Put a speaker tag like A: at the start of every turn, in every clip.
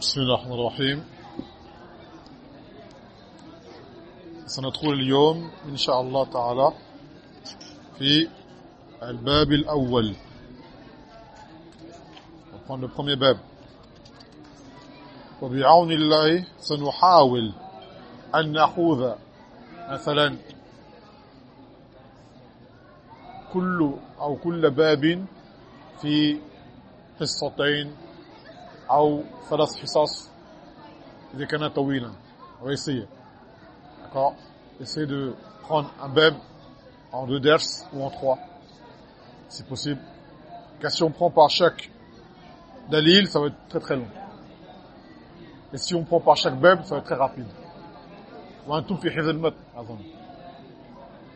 A: بسم الله الرحمن الرحيم. سندخل اليوم إن شاء الله تعالى في الباب الأول. On prend le premier bab. وبعون الله سنحاول أن نأخذ مثلا كل أو كل باب في حصتين أو ثلاث حصص إذا كان طويلا on va essayer d'accord essayer de prendre un bab en deux ders ou en trois si possible car si on prend par chaque dalil ça va être très très long et si on prend par chaque bab ça va être très rapide وأنتم في حفظ المتن أظن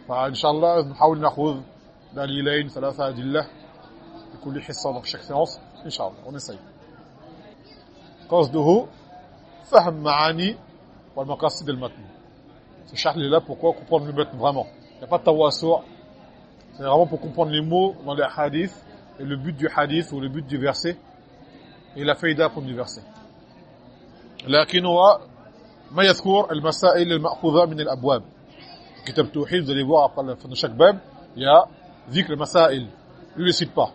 A: فإن شاء الله نحاول نأخذ دليلين ثلاثة أدلة لكل حصة dans chaque séance إن شاء الله on essaye قصده فهم معاني والمقاصد المتن c'est شرح لي là pourquoi comprendre le matn vraiment il n'y a pas de tawassu' c'est vraiment pour comprendre les mots dans les hadiths et le but du hadith ou le but du verset et la faïda pour du verset لكن هو ما يذكر المسائل المأخوذة من الأبواب كتاب التوحيد vous allez voir après la fin de chaque bab il y a ذكر المسائل lui le cite pas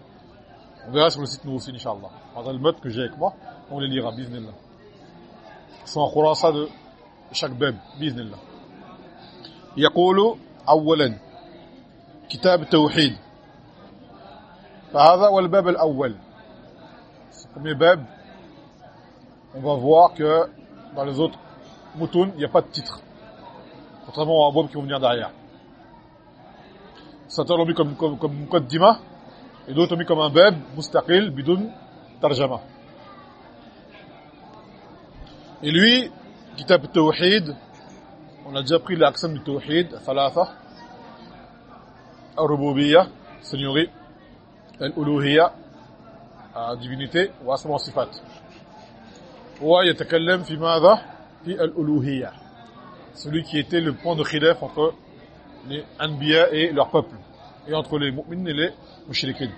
A: on verra sur le site nous aussi inchallah dans le mode que j'ai avec moi on les lira bismillah sont en khurasa de chaque bab bismillah يقول اولا كتاب التوحيد فهذا هو الباب الاول premier bab on va voir que dans les autres moutons il n'y a pas de titre contrairement aux abwab qui vont venir derrière certains l'ont mis comme comme comme muqaddima et d'autres ont mis comme un bab mustaqil bidun tarjama et lui kitab tawhid on a déjà pris l'accent du tawhid thalatha al-rububiyya seigneurie al-uluhiyya divinité wa asma wa sifat هو يتكلم في ماذا في الألوهية celui qui était le point de khilaf entre les anbiya et leur peuple et entre les mu'minin et les mushrikin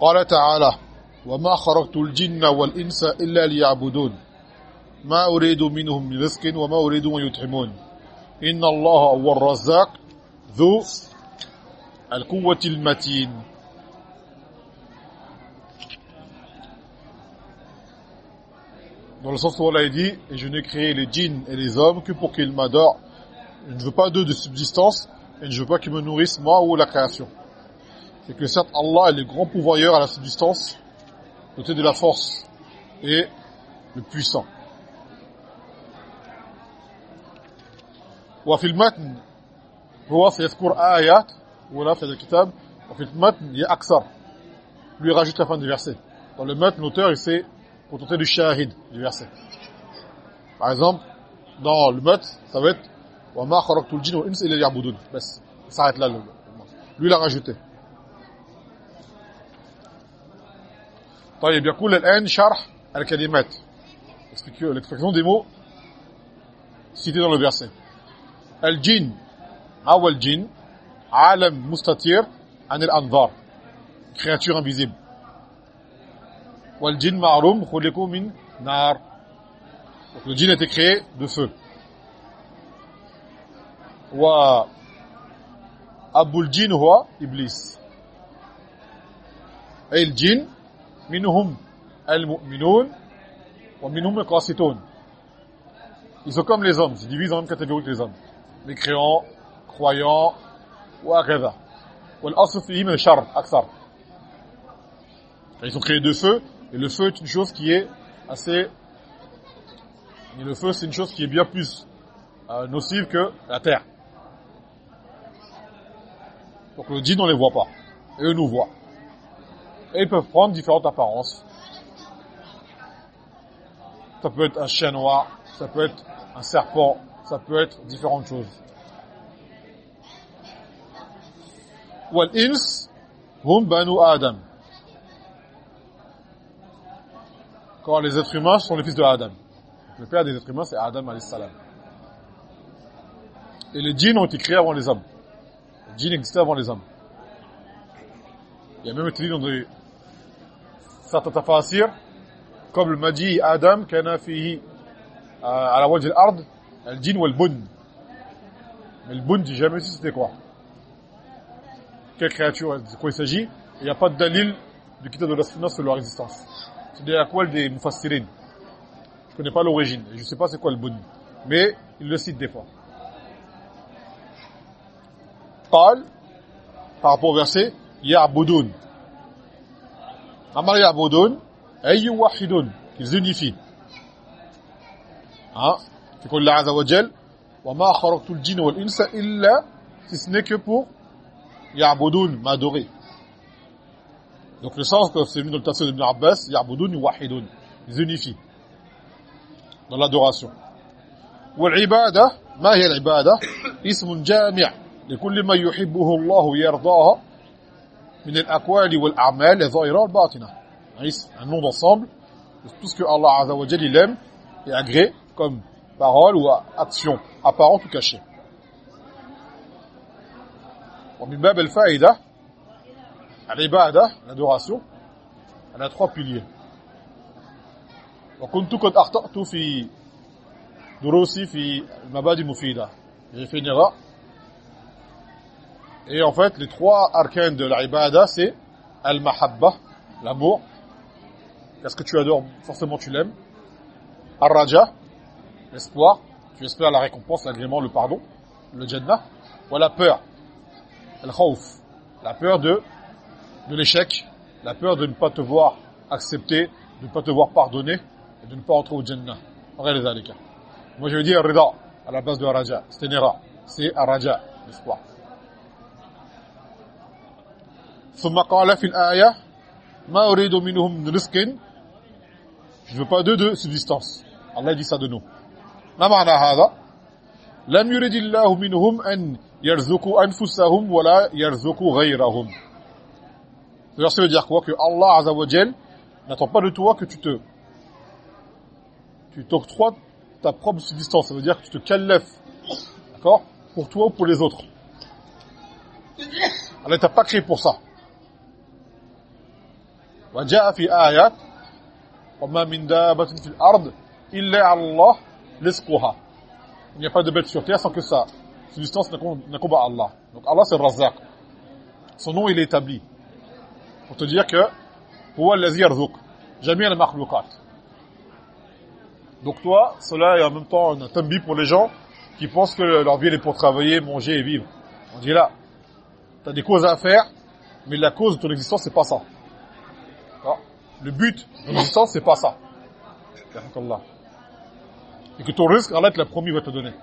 A: قال تعالى وما خرقت الجن والإنس إلا ليعبدون ما أريد منهم من رزق وما أريد أن يطعمون إن الله هو الرزاق ذو القوة المتين dans le sens où Allah dit et je n'ai créé les djinns et les hommes que pour qu'ils m'adorent je ne veux pas d'eux de subsistance et je ne veux pas qu'ils me nourrissent moi ou la création c'est que certes Allah est le grand pourvoyeur à la subsistance doté de la force et le puissant وفي المتن هو سيذكر آيات ولا في الكتاب وفي المتن il y a أكثر lui rajoute la fin du verset dans le matn l'auteur il sait contenter du shahid du verset. Par exemple, dans le mat, ça va être wa ma kharaqtul jinna wal insa illa liya'budun. Bas, ça s'arrête là le, Lui l'a rajouté. طيب يقول الآن شرح الكلمات. L'expression des mots cités dans le verset. الجن. أو الجن. عالم مستطير عن الأنظار. Créature invisible. والجن معروم خلقوا من نار. A été créé de feu. و أبو الجن هو إبليس. أي الجن minhum al-mu'minun. Ils sont comme les hommes, ils se divisent en catégorie les hommes. Les créants, croyants, wa akadha. Wal-asl al-shar, aksar. Ils ont créé deux feux, et le feu est une chose qui est assez... Le feu, c'est une chose qui est bien plus euh, nocive que la terre. Donc le djinn, on ne les voit pas. Et eux nous voient Et ils peuvent prendre différentes apparences. Ça peut être un chien noir, ça peut être un serpent, ça peut être différentes choses. والإنس هم بنو آدم quand les êtres humains sont les fils de Adam. Le père des êtres humains, c'est Adam alayhi salam. Et les djinns ont été créés avant les hommes. Les djinns existaient avant les hommes. Il y a même été dit dans des tafasir, comme le m'a dit Adam, kana fihi à la wajh al-ard, al-jin ou al-bun. Mais le bun, j'ai jamais su c'était quoi. Quelle créature, de quoi il s'agit. Il n'y a pas de dalil du kitab de la sunna sur leur existence. C'est de la quoi des mufassirines. Je ne connais pas l'origine, je ne sais pas c'est quoi le bun. Mais il le cite des fois. Parle, par rapport au verset, « Ya'budun » أمر يعبدون أي يوحدون ils unifient في قول الله عز وجل وما خرقت الجن والإنس إلا si ce pour يعبدون ما donc le sens que c'est venu dans le tafsir d'Ibn Abbas يعبدون يوحدون ils unifient dans l'adoration. والعبادة ما هي العبادة؟ اسم جامع لكل ما يحبه الله ويرضاه. من الأقوال والأعمال الظاهرة والباطنة un nom d'ensemble de tout ce que Allah Azza wa Jalla il aime et agrée comme parole ou action apparente ou cachée ومن باب الفائدة العبادة l'adoration elle a trois piliers وكنت قد أخطأت في دروسي في المبادئ المفيدة j'ai fait une erreur et en fait, les trois arcanes de l'ibada, c'est al-mahabba, l'amour. Qu'est-ce que tu adores Forcément, tu l'aimes. Al-raja, l'espoir. Tu espères la récompense, l'agrément, le pardon, le jannah. Ou la peur, al-khawf, la peur de de l'échec, la peur de ne pas te voir accepter, de ne pas te voir pardonner et de ne pas entrer au jannah. Moi, je veux dire rida à la base de al-raja. C'est erreur. C'est al-raja, l'espoir. ثم قال في الآية ما أريد منهم من رزق je veux pas d'eux de subsistance Allah dit ça de nous ما معنى هذا لم يريد الله منهم أن يرزقوا أنفسهم ولا يرزقوا غيرهم ça veut dire quoi que Allah Azza wa Jal n'attend pas de toi que tu te tu t'octroies ta propre subsistance ça veut dire que tu te callefes d'accord pour toi ou pour les autres Allah t'a pas créé pour ça وجاء في آيات وما من دابة في الأرض إلا على الله رزقها il n'y a pas de bête sur terre sans que sa subsistance n'accombe à Allah donc Allah c'est le Razzaq son nom il est établi pour te dire que هو الذي يرزق جميع المخلوقات donc toi cela est en même temps un tambi pour les gens qui pensent que leur vie est pour travailler manger et vivre on dit là tu as des causes à faire mais la cause de ton existence c'est pas ça le but de l'existence, c'est pas ça. Et que ton risque, Allah te l'a promis, va te donner.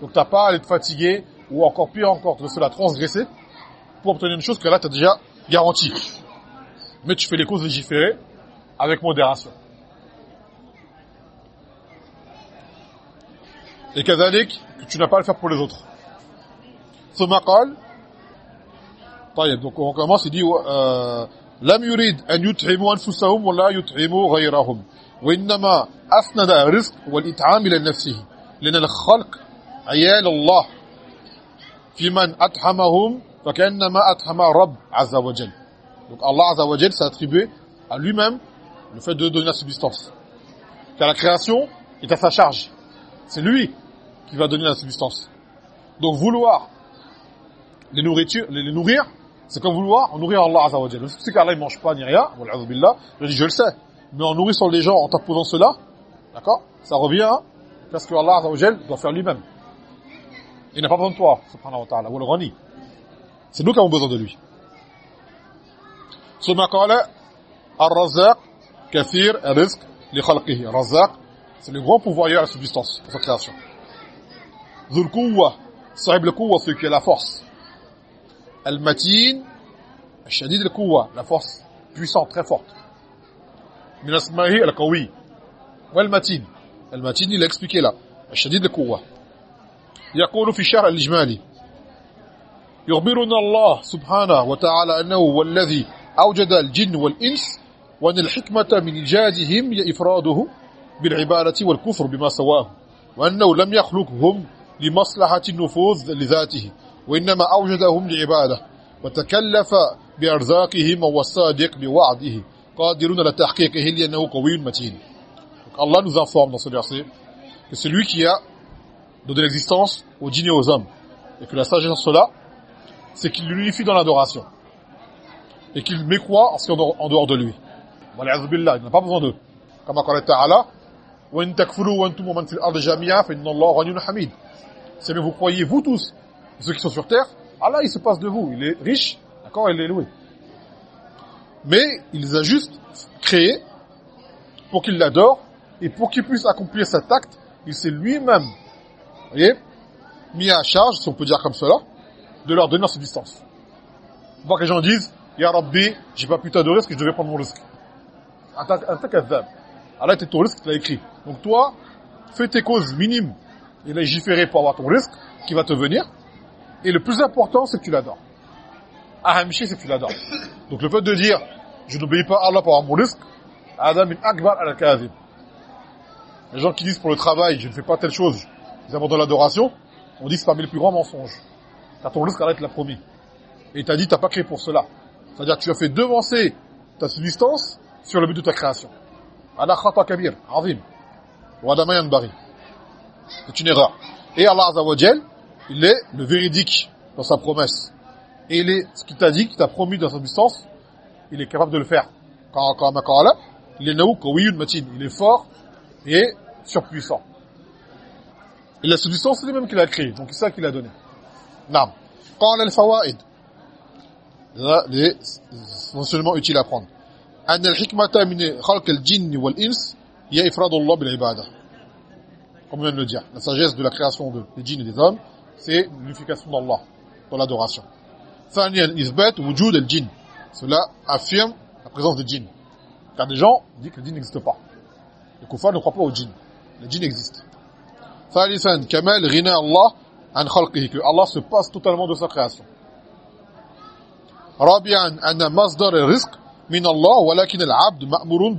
A: Donc t'as pas à être fatigué, ou encore pire encore, tu veux la transgresser, pour obtenir une chose que là t'a déjà garantie. Mais tu fais les causes légiférées avec modération. Et kazalik, que tu n'as pas à le faire pour les autres. Ce donc on commence, il dit, euh, لم يريد أن يطعموا أنفسهم ولا يطعموا غيرهم وإنما أسند الرزق والإطعام إلى نفسه لأن الخلق عيال الله في من أطعمهم فكأنما أطعم رب عز وجل donc Allah Azza wa Jal s'est attribué à lui-même le fait de donner la subsistance car la création est à sa charge c'est lui qui va donner la subsistance donc vouloir les nourriture les nourrir C'est comme vouloir nourrir Allah Azza wa Jalla. C'est qu'Allah ne mange pas ni rien, billah, je dis je le sais. Mais en nourrissant les gens, en t'apposant cela, d'accord Ça revient parce que Allah Azza wa Jalla doit faire lui-même. Il n'a pas besoin de toi, subhanahu wa ta'ala, ou le C'est nous qui avons besoin de lui. ثم قال الرزاق كثير الرزق لخلقه الرزاق c'est le grand pouvoir à la subsistance pour sa création ذو القوة صاحب القوة celui qui a la force Shadid al-Quwa, la force puissante, très forte. Min asmahi al-Qawi. Wal-Matin. Al-Matin, il a expliqué là. Shadid al-Quwa. يقول في الشرع الإجمالي يخبرنا الله سبحانه وتعالى أنه هو الذي أوجد الجن والإنس وأن الحكمة من إيجادهم هي إفراده بالعبادة والكفر بما سواه وأنه لم يخلقهم لمصلحة النفوذ لذاته وإنما أوجدهم لعبادة وتكلف بأرزاقهم والصادق بوعده قادرون على تحقيقه لأنه قوي متين Allah nous informe dans ce verset que celui qui a donné l'existence aux djinns et aux hommes et que la sagesse en cela c'est qu'il l'unifie dans l'adoration et qu'il mécroit en dehors de lui. il n'a pas besoin d'eux. Comme a Ta'ala, وَإِن تَكْفُرُوا وَأَنْتُمْ وَمَنْ فِي الْأَرْضِ جَمِيعًا فَإِنَّ اللَّهَ غَنِيٌّ حَمِيدٌ Si vous croyez, vous tous, ceux qui sont sur terre, Allah, il se passe de vous. Il est riche, d'accord, il est loué. Mais il les a juste créés pour qu'il l'adore et pour qu'il puisse accomplir cet acte, il s'est lui-même, voyez, mis à charge, si on peut dire comme cela, de leur donner cette distance. Voir que les gens disent, Ya Rabbi, j'ai pas pu t'adorer parce que je devais prendre mon risque. Allah était ton risque, tu l'as écrit. Donc toi, fais tes causes minimes et légiférer pour avoir ton risque qui va te venir. Et le plus important, c'est que tu l'adores. Ahamshi, c'est que tu l'adores. Donc le fait de dire, je n'obéis pas à Allah pour avoir mon risque, Adam min akbar al -kazim. Les gens qui disent pour le travail, je ne fais pas telle chose, ils abandonnent l'adoration, on dit que c'est parmi les plus grands mensonges. T'as ton risque, Allah te l'a promis. Et t'as dit, t'as pas créé pour cela. C'est-à-dire que tu as fait devancer ta subsistance sur le but de ta création. Ana khata kabir, azim. bari. C'est une erreur. Et Allah Azza wa il est le véridique dans sa promesse. Et il est, ce qu'il t'a dit, qu'il t'a promis dans sa substance, il est capable de le faire. Quand, quand, quand Allah, il est naouk, matin. Il est fort et surpuissant. Et la substance, c'est lui-même qui l'a créé. Donc, c'est ça qu'il a donné. Nam. قال الفوائد les mentionnements utiles à prendre أن الحكمة من خلق الجن والإنس هي إفراد الله بالعبادة comme on vient de le dire la sagesse de la création des djinns et des hommes c'est l'unification d'Allah dans l'adoration. Cela affirme la présence de djinn. Car des gens disent que le djinn n'existe pas. Les koufars ne croient pas au djinn. Le djinn existe. Thalisan, Kamal, Allah, An Khalqihi, que Allah se passe totalement de sa création. Rabian, Anna Masdar Min Allah, Walakin al-Abd, Ma'murun,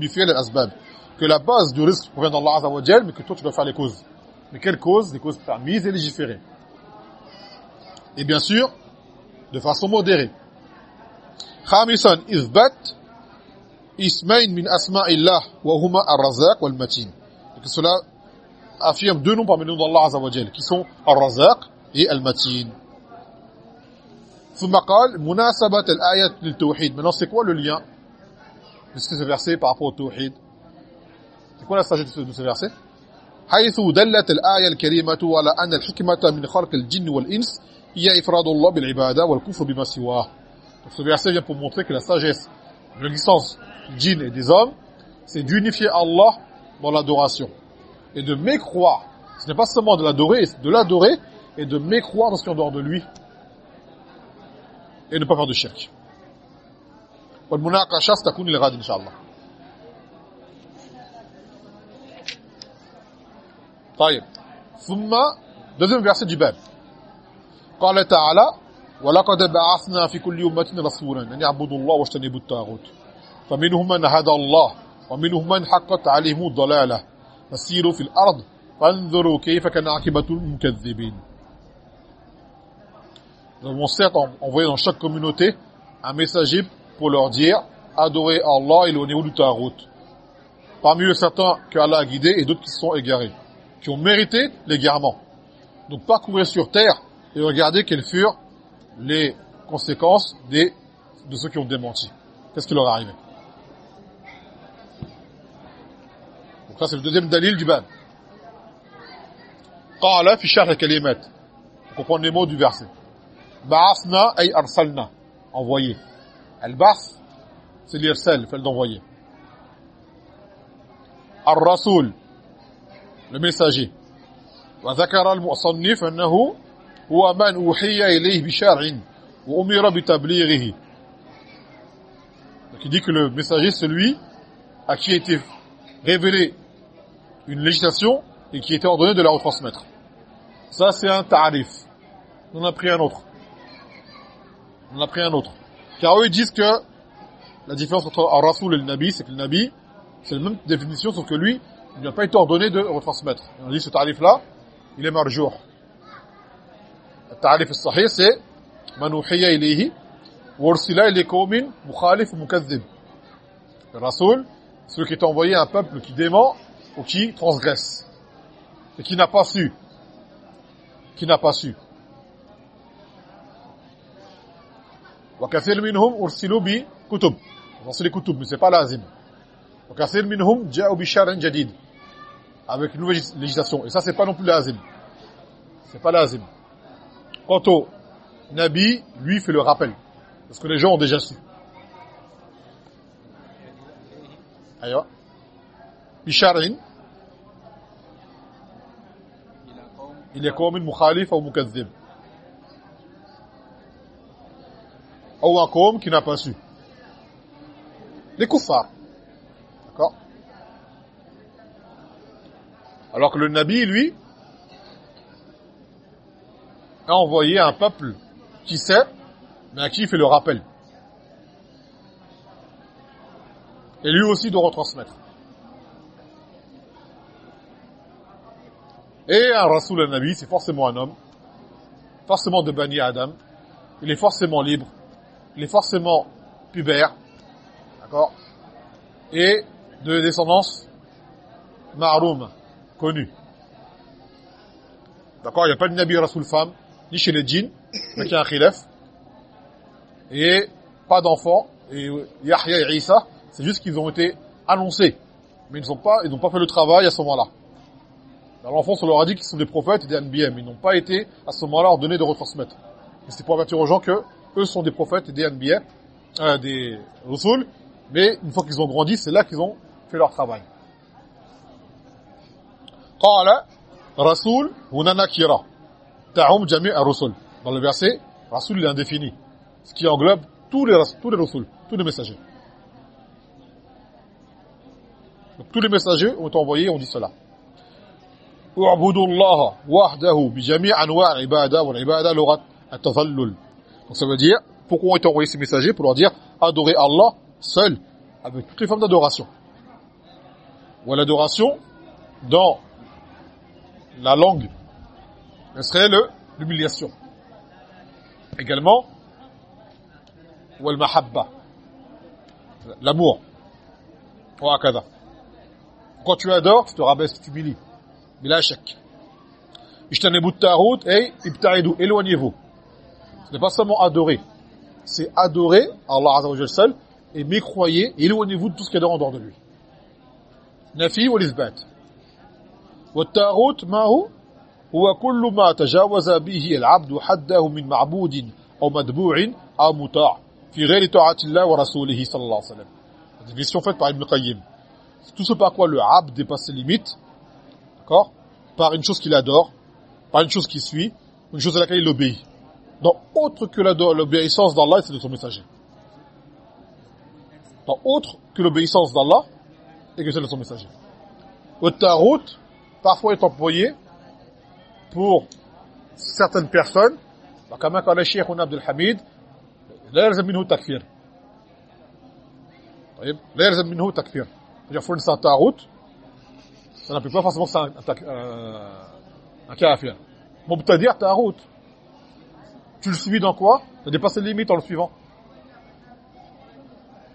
A: Que la base du risque provient d'Allah Azza wa Jal, mais que toi tu dois faire les causes. Mais quelles causes? Les causes permises et légiférées. Et bien sûr de façon modérée خامسا إثبات اسمين من أسماء الله وهما الرزاق والمتين que cela affirme deux noms parmi les noms d'Allah Azza wa Jal qui sont الرزاق et المتين ثم قال مناسبة الآية للتوحيد maintenant c'est quoi le lien de ce verset par rapport au tawhid c'est quoi la sagesse de ce verset حيث دلت الآية الكريمة على أن الحكمة من خلق الجن والإنس هي إفراد الله بالعبادة والكفر بما سواه donc ce verset vient pour montrer que la sagesse de l'existence du djinn et des hommes c'est d'unifier Allah dans l'adoration et de mécroire ce n'est pas seulement de l'adorer de l'adorer et de mécroire dans ce qui est en dehors de lui et ne pas faire de shirk. والمناقشه ستكون لغد ان شاء الله طيب ثم deuxième verset du bab قال تعالى ولقد بعثنا في كل امه رسولا ان يعبدوا الله واجتنبوا الطاغوت فمنهم من هدى الله ومنهم من حقت عليهم الضلاله فسيروا في الأرض فانظروا كيف كان عاقبه المكذبين Nous avons certes envoyé dans chaque communauté un messager pour leur dire adorez Allah et le niveau du Tarot. Parmi eux certains que Allah a guidés et d'autres qui sont égarés, qui ont mérité l'égarement. Donc parcourir sur terre et regarder quelles furent les conséquences des, de ceux qui ont démenti. Qu'est-ce qui leur est arrivé Donc ça c'est le deuxième dalil du ban. قال في شرح الكلمات. On comprend les mots du verset. Ba'athna ay arsalna, envoyé. Al-ba'th, c'est l'irsal, le fait d'envoyer. Ar-rasul, le messager. وذكر المصنف أنه هو من أوحي إليه بشرع وأمر بتبليغه donc il dit que le messager c'est celui à qui a été révélé une législation et qui était ordonné de la retransmettre ça c'est un ta'arif on a pris un autre on a pris un autre. Car eux, ils disent que la différence entre un rasoul et le nabi, c'est que le nabi, c'est la même définition, sauf que lui, il n'a pas été ordonné de retransmettre. on dit ce tarif-là, il est marjour. C'est manouhiya ilayhi, Warsila il est qawmin mukhalif ou mukazzib. Le celui qui est envoyé un peuple qui dément ou qui transgresse et qui n'a pas su. Qui n'a pas su. Ursilu bi kutub. C'est les kutub mais c'est pas lazim. Avec une nouvelle législation. Et ça c'est pas non plus lazim. C'est pas lazim Quant au Nabi, lui fait le rappel. Parce que les gens ont déjà su. Aïe. Oh. Bisharin. Il est comme mukhalif ou mukazzib. Ou un comme qui n'a pas su. Les koufars. D'accord Alors que le Nabi, lui, a envoyé un peuple qui sait mais à qui il fait le rappel. Et lui aussi doit retransmettre. Et un Rasoul al-Nabi, c'est forcément un homme, forcément de Bani Adam, il est forcément libre, il est forcément pubère, d'accord? Et de descendance ma'roum, connue. D'accord? Il n'y a pas de Nabi Rasoul femme, ni chez les djinns, mais qui a un khilaf, et pas d'enfant, et Yahya et Isa, c'est juste qu'ils ont été annoncés. Mais ils n'ont pas, ils n'ont pas fait le travail à ce moment-là. Dans l'enfance, on leur a dit qu'ils sont des prophètes et des NBM. Ils n'ont pas été, à ce moment-là, ordonnés de retransmettre. Et c'est pour avertir aux gens que eux sont des prophètes et des NBM, euh, des Rasul. Mais une fois qu'ils ont grandi, c'est là qu'ils ont fait leur travail. قال رسول هنا نكره تعم جميع الرسل dans le verset Rasul est indéfini ce qui englobe tous les tous les Rasul tous les messagers Donc, tous les messagers ont envoyé ont dit cela. Donc ça veut dire, pourquoi ont été envoyés ces messagers Pour leur dire, adorer Allah seul, avec toutes les formes d'adoration. Ou l'adoration, dans la langue, Ce serait le l'humiliation. Également, wal mahabba, l'amour. Quand tu adores, tu te rabaisses, tu t'humilies. Mais là, échec. Ijtanibu route et ibta'idu, éloignez-vous. Ce n'est pas seulement adorer, c'est adorer Allah Azza wa seul et mécroyez, éloignez-vous de tout ce qui est en dehors de lui. Nafi ou l'isbat. Wa ta'rout ma'hu هو كل ما تجاوز به العبد حده من معبود أو مدبوع أو مطاع في غير طاعة الله ورسوله صلى الله عليه وسلم. La définition faite par Ibn Qayyim tout ce par quoi le abd dépasse ses limites, d'accord Par une chose qu'il adore, par une chose qu'il suit, une chose à laquelle il obéit. Donc, autre que l'obéissance d'Allah, c'est de son messager. Donc, autre que l'obéissance d'Allah, et que c'est de son messager. Au tarot, parfois est employé pour certaines personnes, comme le Cheikh Abdel Hamid, لا يلزم منه تكفير طيب لا يلزم منه تكفير c'est-à-dire fournir ta route, ça n'implique pas forcément que c'est un, un, un kafir. Mubtadir ta route. Tu le suis dans quoi Tu as dépassé les limites en le suivant.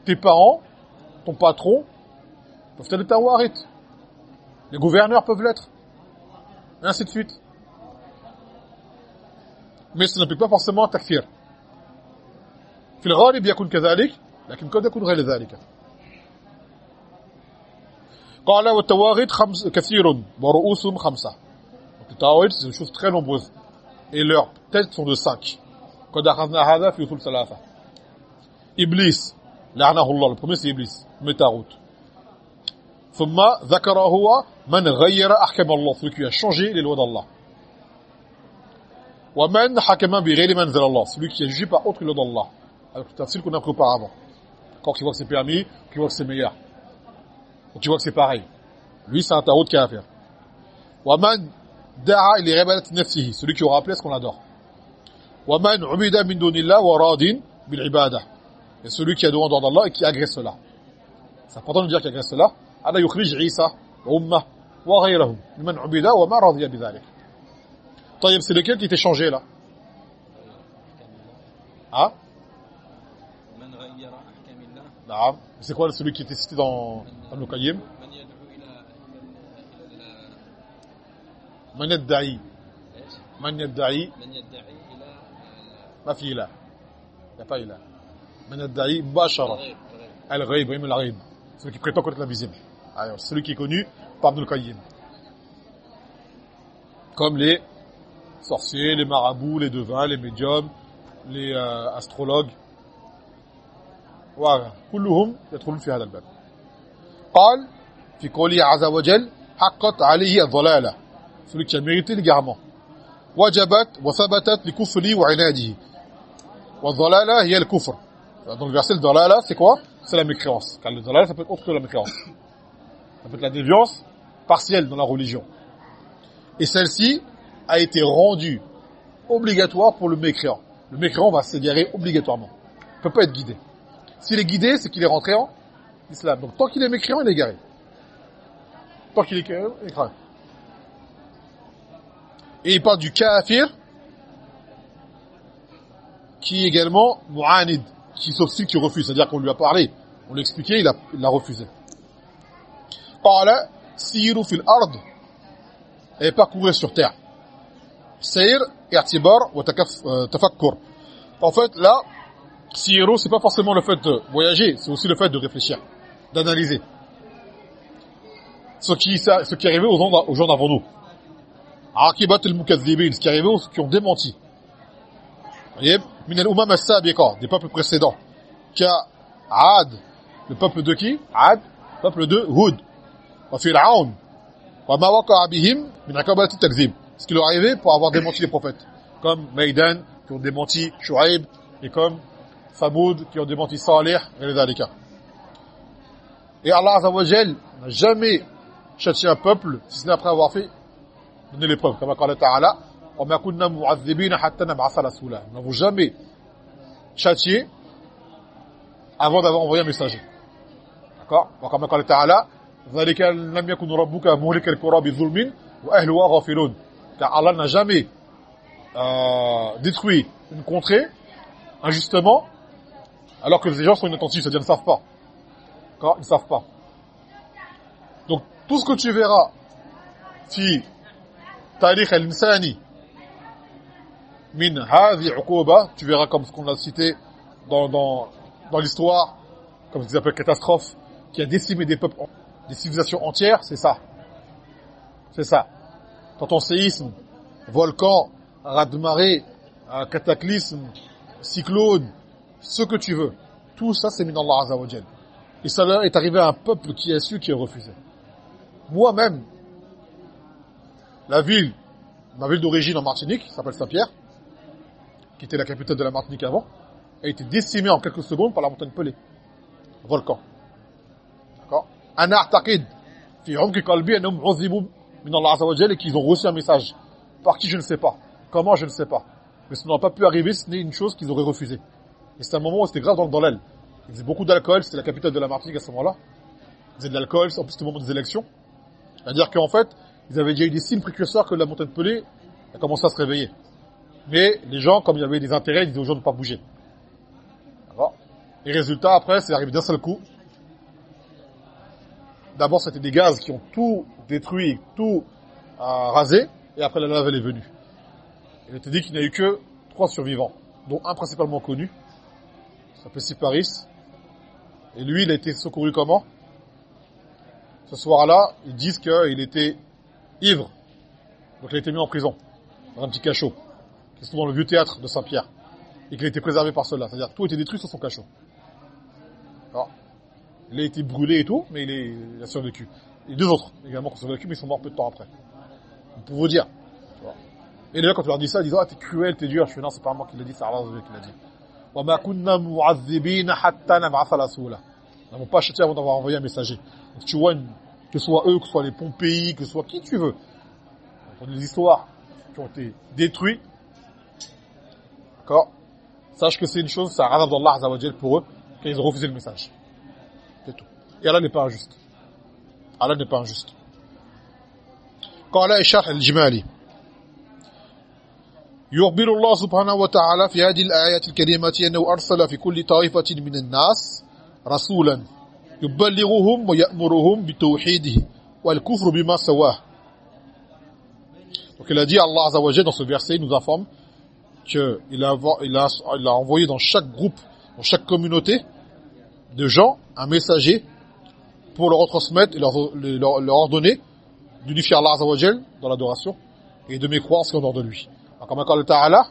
A: Tes parents, ton patron, peuvent être des tawarit. Les gouverneurs peuvent l'être. Et ainsi de suite. mais ce n'implique pas forcément takfir. في الغالب يكون كذلك لكن قد يكون غير ذلك. قال والتواغيت خمس كثير ورؤوسهم خمسة. التواغيت je trouve très nombreux et leurs têtes sont de 5. قد أخذنا هذا في أصول ثلاثة. إبليس لعنه الله البروميس إبليس متاغوت. ثم ذكر هو من غير احكام الله فكيا شانجي للواد الله وَمَنْ حَكَمَا بِغَيْرِ مَنْزِلَ Allah Celui qui a jugé par autre que d'Allah. Avec le tafsir qu'on a pris auparavant. Quand tu vois que c'est permis, tu vois que c'est meilleur. Quand tu vois que c'est pareil. Lui, c'est un tarot qu'il a à faire. وَمَنْ دَعَا إِلِي عِبَادَةِ نَفْسِهِ Celui qui aura appelé ce qu'on adore. وَمَنْ عُبِدَ مِنْ دُونِ اللَّهِ وَرَادٍ بِالْعِبَادَةِ Et celui qui a devant d'Allah et qui agresse cela. C'est important de dire qu'il agresse cela. أَلَا يُخْرِجْ عِيسَى وَأُمَّهِ وَغَيْرَهُ مِمَنْ عُبِدَ وَمَا رَضِيَ بِذَلِكَ c'est lequel qui t'est changé là. Ah bah, C'est quoi celui qui était cité dans Ibn Qayyim Man yadda'i Man yadda'i Ma fi ila Il n'y a pas ila Man yadda'i bashara Al-ghaib, oui, al-ghaib Celui qui prétend connaître l'invisible Alors, celui qui est connu par Ibn Qayyim. Comme les sorciers les marabouts les devins les médiums les euh, astrologues voilà كلهم يدخلون في هذا الباب قال في قوله عز وجل حقت عليه الضلاله celui qui a mérité l'égarement wajabat wa thabatat li kufri wa inadihi wa dhalala hiya al-kufr donc le verset le dhalala c'est quoi c'est la mécréance car le dhalala ça peut être autre que la mécréance ça peut être la déviance partielle dans la religion et celle-ci a été rendue obligatoire pour le mécréant. Le mécréant va s'égarer obligatoirement. Il peut pas être guidé. S'il est guidé c'est qu'il est rentré en islam. Donc tant qu'il est mécréant il est égaré tant qu'il est égaré il est et il parle du kafir qui est également mu'anid, qui s'obstine, qui refuse. C'est-à-dire qu'on lui a parlé, on l'a expliqué, il a, il a refusé. Qala siru fil ard. Et parcourir sur terre. Sayr, i'tibar euh, tafakkur. En fait, là, siru, c'est pas forcément le fait de voyager, c'est aussi le fait de réfléchir, d'analyser. Ce qui, ce qui est arrivé aux gens, aux gens d'avant nous. Akibat al-mukaththibin, ce qui arrive aux qui ont démenti. Voyez, min al-umam des peuples précédents. Ka Ad, le peuple de qui? Ad, peuple de Hud. Wa Fir'aun. Wa ma waqa'a min Ce qui leur arrivait pour avoir démenti les prophètes. Comme Maïdan, qui ont démenti Shu'aib, et comme Famoud, qui ont démenti Salih, et les Alika. Et Allah Azza wa n'a jamais châtié un peuple, si ce n'est après avoir fait donner l'épreuve comme قال تعالى وما كنا معذبين حتى نبعث رسولا nous n'avons jamais châtié avant d'avoir envoyé un messager d'accord وكما قال تعالى ذلك لم يكن ربك مهلك القرى بظلم واهلها غافلون car Allah n'a jamais euh, détruit une contrée injustement alors que les gens sont inattentifs c'est-à-dire ne savent pas. Ils ne savent pas. Donc tout ce que tu verras si tarikh al-insani min tu verras comme ce qu'on a cité dans dans dans l'histoire comme ce qu'ils appellent catastrophe qui a décimé des peuples des civilisations entières c'est ça. C'est ça quand on séisme volcan raz-de-marée cataclysme cyclone ce que tu veux tout ça c'est min Allah azza et ça est arrivé à un peuple qui a su qui a refusé. Moi-même la ville, ma ville d'origine en Martinique, s'appelle Saint-Pierre, qui était la capitale de la Martinique avant, a été décimée en quelques secondes par la montagne Pelée, volcan. D'accord? Uzibu min Allah et qu'ils ont reçu un message par qui je ne sais pas, comment je ne sais pas. Mais ce n'a pas pu arriver, ce n'est une chose qu'ils auraient refusé. Et c'est un moment où c'était grave dans, dans l'aile. Ils faisaient beaucoup d'alcool, c'était la capitale de la Martinique à ce moment-là. Ils faisaient de l'alcool, en plus c'était au moment des élections. C'est-à-dire qu'en fait, ils avaient déjà eu des signes précurseurs que la montagne Pelée a commencé à se réveiller. Mais les gens, comme il y avait des intérêts, ils disaient aux gens de ne pas bouger. Et résultat, après, c'est arrivé d'un seul coup. D'abord, c'était des gaz qui ont tout détruit, tout euh, rasé, et après la lave, elle est venue. Il était dit qu'il n'y a eu que trois survivants, dont un principalement connu, il s'appelle Siparis, et lui, il a été secouru comment? Ce soir-là, ils disent qu'il était ivre. Donc il a été mis en prison, dans un petit cachot, qui se trouve dans le vieux théâtre de Saint-Pierre, et qu'il a été préservé par cela. C'est-à-dire tout été détruit sur son cachot il a été brûlé et tout, mais il, est, il a survécu. Et deux autres également qui ont survécu, mais ils sont morts peu de temps après. Pour vous dire. Et déjà, quand tu leur dis ça, ils disent, ah, t'es cruel, t'es dur. Je fais, non, c'est pas moi qui l'ai dit, c'est Allah qui l'a dit. Nous n'avons pas acheté avant d'avoir envoyé un messager. Donc, tu vois, que ce soit eux, que ce soit les Pompéi, que ce soit qui tu veux, des histoires qui ont été détruites, d'accord? Sache que c'est une chose, ça a d'Allah pour eux, quand ils ont refusé le message. Et Allah n'est pas injuste. Allah n'est pas injuste. قال الشرح الجمالي يخبر الله سبحانه وتعالى في هذه الآيات الكريمة أنه أرسل في كل طائفة من الناس رسولا يبلغهم ويأمرهم بتوحيده والكفر بما سواه Donc il a dit Allah Azza wa dans ce verset, il nous informe qu'il a, il a, il a envoyé dans chaque groupe, dans chaque communauté de gens, un messager pour leur retransmettre et leur, leur, leur ordonner d'unifier Allah Azza wa dans l'adoration et de mécroire ce qu'on ordonne de lui. Comme Allah Ta'ala,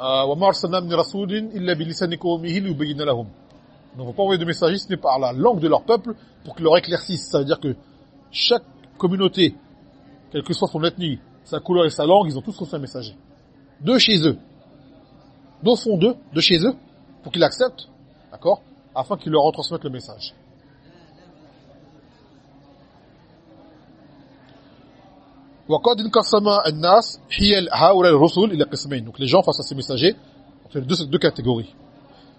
A: وما أرسلنا من رسول إلا بلسان قومه ليبين لهم Nous n'avons pas envoyé de messager, ce n'est par la langue de leur peuple pour qu'ils leur éclaircissent. Ça veut dire que chaque communauté, quelle que soit son ethnie, sa couleur et sa langue, ils ont tous reçu un messager. De chez eux. D'au fond d'eux, de chez eux, pour qu'ils l'acceptent, d'accord Afin qu'ils leur retransmettent le message. Donc les gens face à ces messagers, ont deux, deux catégories.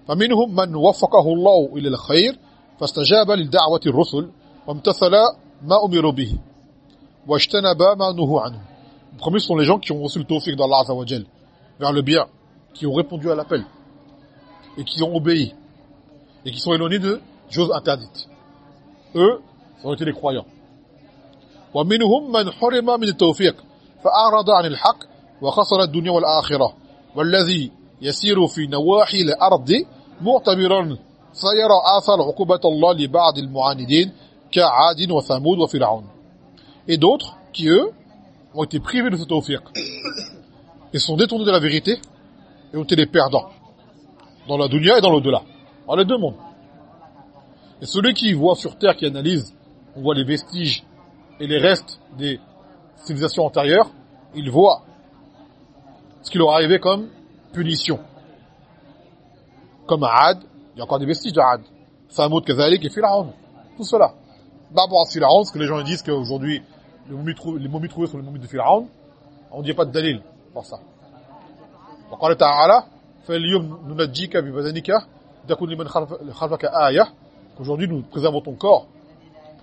A: فمنهم من وفقه الله إلى الخير فاستجاب للدعوة الرسل وامتثل ما أمروا به واجتنب ما نهوا عنه premiers sont les gens qui ont reçu le tawfiq d'Allah Azza wa vers le bien, qui ont répondu à l'appel et qui ont obéi et qui sont éloignés de choses interdites. Eux, ont été les croyants. ومنهم من حرم من التوفيق فأعرض عن الحق وخسر الدنيا والآخرة والذي يسير في نواحي الأرض معتبرا سيرى آثار عقوبة الله لبعض المعاندين كعاد وثمود وفرعون et d'autres qui eux ont été privés de ce tawfiq et sont détournés de la vérité et ont été les perdants dans la dunya et dans l'au-delà dans les deux mondes et celui qui voit sur terre qui analyse on voit les vestiges et les restes des civilisations antérieures, il voit ce qui leur est arrivé comme punition. Comme Ad, il y a encore des vestiges de Ad. Samoud, Kazalik et Pharaon. Tout cela. D'abord à Pharaon, parce que les gens disent qu'aujourd'hui, les momies, trouvées sont les momies de Pharaon, on ne dit pas de dalil pour ça. وقال تعالى فاليوم ننجيك ببدنك تكون لمن خلفك آية qu'aujourd'hui nous préservons ton corps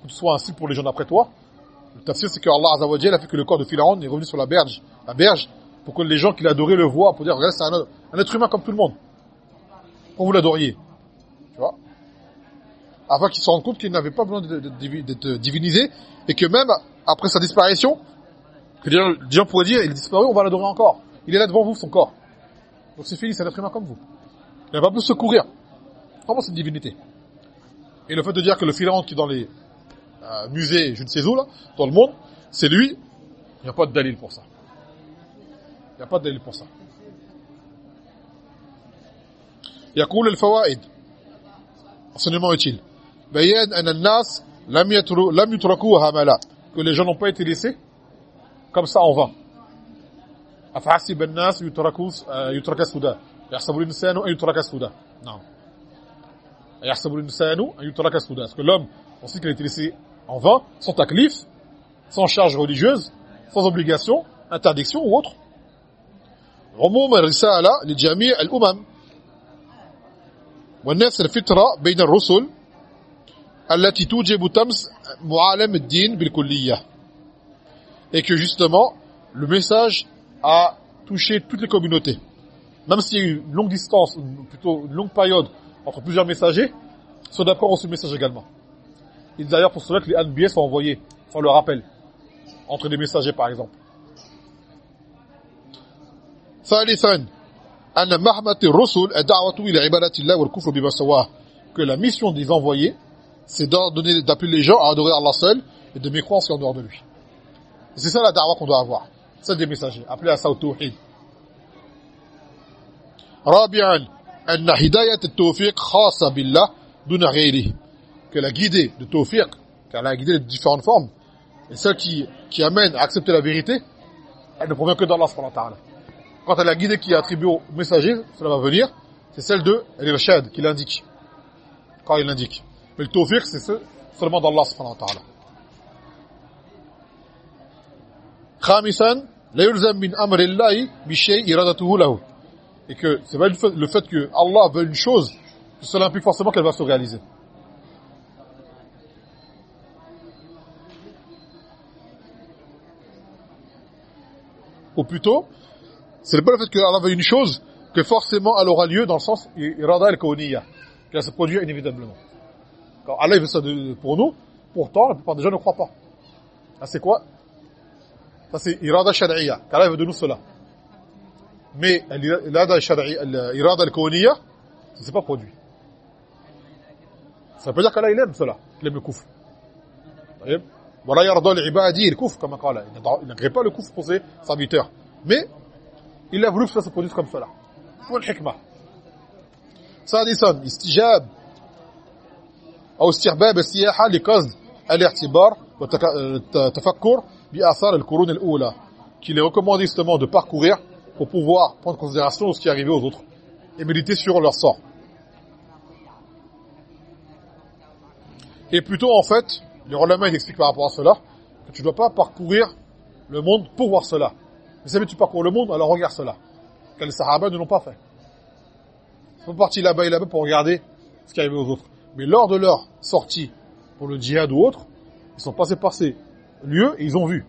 A: que tu sois ainsi pour les gens d'après toi le tafsir, c'est que Allah Azza a fait que le corps de Pharaon est revenu sur la berge, la berge, pour que les gens qui l'adoraient le voient, pour dire, regarde, c'est un, être humain comme tout le monde. Pour vous l'adoriez. Tu vois? Afin qu'ils se rendent compte qu'il n'avait pas besoin d'être divinisé, et que même après sa disparition, que les gens, pourraient dire, il disparu, on va l'adorer encore. Il est là devant vous, son corps. Donc c'est fini, c'est un être humain comme vous. Il n'a pas besoin de secourir. Comment c'est une divinité Et le fait de dire que le Pharaon qui est dans les euh, musée, je ne sais où, là, dans le monde, c'est lui, il n'y a pas de dalil pour ça. Il n'y a pas de dalil pour ça. يقول الفوائد enseignement utile بيان أن الناس لم يتركوا لم يتركوا هملا que les gens n'ont pas été laissés comme ça en vain أفحسب الناس يتركوا يترك السدى يحسب الإنسان أن يترك السدى نعم يحسب الإنسان أن يترك السدى parce que l'homme on sait qu'il a été laissé en vain, sans taklif, sans charge religieuse, sans obligation, interdiction ou autre. عموم الرسالة لجميع الأمم والناس الفطرة بين الرسل التي توجب تمس معالم الدين بالكلية et que justement le message a touché toutes les communautés même s'il y a eu une longue distance ou plutôt une longue période entre plusieurs messagers ceux d'après ont reçu le message également et d'ailleurs pour cela que les Anbiya sont envoyés, sans le rappel, entre des messagers par exemple. ثالثا أن محمة الرسل الدعوة إلى عبادة الله والكفر بما سواه que la mission des envoyés c'est d'ordonner d'appeler les gens à adorer Allah seul et de mécroire en dehors de lui. C'est ça la da'wah qu'on doit avoir, celle des messagers, appeler à ça au tawhid. رابعا أن هداية التوفيق خاصة بالله دون غيره que la guidée de tawfiq, car la guidée de différentes formes, et celle qui, qui amène à accepter la vérité, elle ne provient que d'Allah subhanahu wa ta'ala. Quant à la guidée qui est attribuée au messager, cela va venir, c'est celle de l'irshad qui l'indique. Quand il l'indique. Mais le tawfiq, c'est seulement d'Allah subhanahu wa ta'ala. خامسا لا يلزم من امر الله بشيء ارادته له et que c'est pas le fait que Allah veut une chose que cela implique forcément qu'elle va se réaliser ou plutôt, c'est pas le fait qu'Allah veut une chose, que forcément elle aura lieu dans le sens irada al-kawniya. qu'elle se produit inévitablement. Quand Allah veut ça pour nous, pourtant, la plupart des gens ne croient pas. Ça, c'est quoi? Ça, c'est irada shar'iyya, qu'Allah veut de nous cela. Mais l'irada al-kawniya, ça s'est pas produit. Ça veut dire qu'Allah, il aime cela, il aime le kouf. Voilà, yarda l'ibadi, le kouf, comme Allah. Il n'agrée pas le kouf pour ses serviteurs. Mais, il a voulu que ça se produise comme cela. Pour le hikmah. سادسا استجاب أو استحباب السياحة لقصد الاعتبار والتفكر بآثار القرون الأولى qu'il est recommandé justement de parcourir pour pouvoir prendre en considération ce qui est arrivé aux autres et méditer sur leur sort. Et plutôt en fait, les ulama, ils expliquent par rapport à cela que tu ne dois pas parcourir le monde pour voir cela. Mais si tu parcours le monde, alors regarde cela. Car les sahaba ne l'ont pas fait. Ils sont partis là-bas et là-bas pour regarder ce qui arrivait aux autres. Mais lors de leur sortie pour le djihad ou autre, ils sont passés par ces lieux et ils ont vu.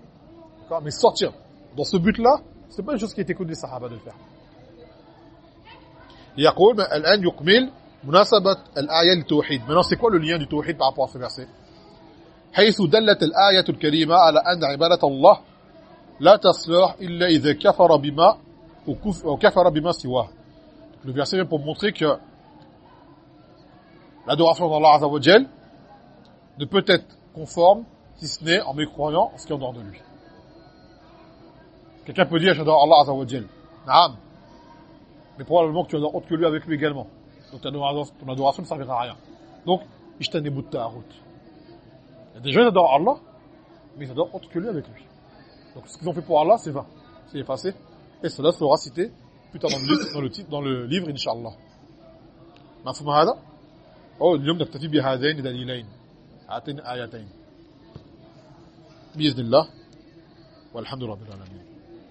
A: Mais sortir dans ce but-là, c'est pas une chose qui était connue des sahaba de le faire. Maintenant, c'est quoi le lien du tawhid par rapport à ce verset? حيث دلت الآية الكريمة على أن عبادة الله لا تصلح إلا إذا كفر بما وكفر بما سواه. Le verset vient pour montrer que l'adoration d'Allah Azzawajal ne peut être conforme si ce n'est en mécroyant ce qui est en dehors de lui. Quelqu'un peut dire j'adore Allah Azzawajal. Naam. Mais probablement que tu adores autre que lui avec lui également. Donc ton adoration ne servira à rien. Donc, ishtanibut ta'arut. Il y a des gens qui adorent Allah, mais ils adorent autre que lui avec lui. Donc ce qu'ils ont fait pour Allah, c'est vain. C'est effacé. Et cela sera cité plus tard dans le livre, dans le, titre, dans le livre Inch'Allah. مفهوم هذا؟ أو اليوم نكتفي بهذين دليلين هاتين آيتين بإذن الله والحمد لله رب العالمين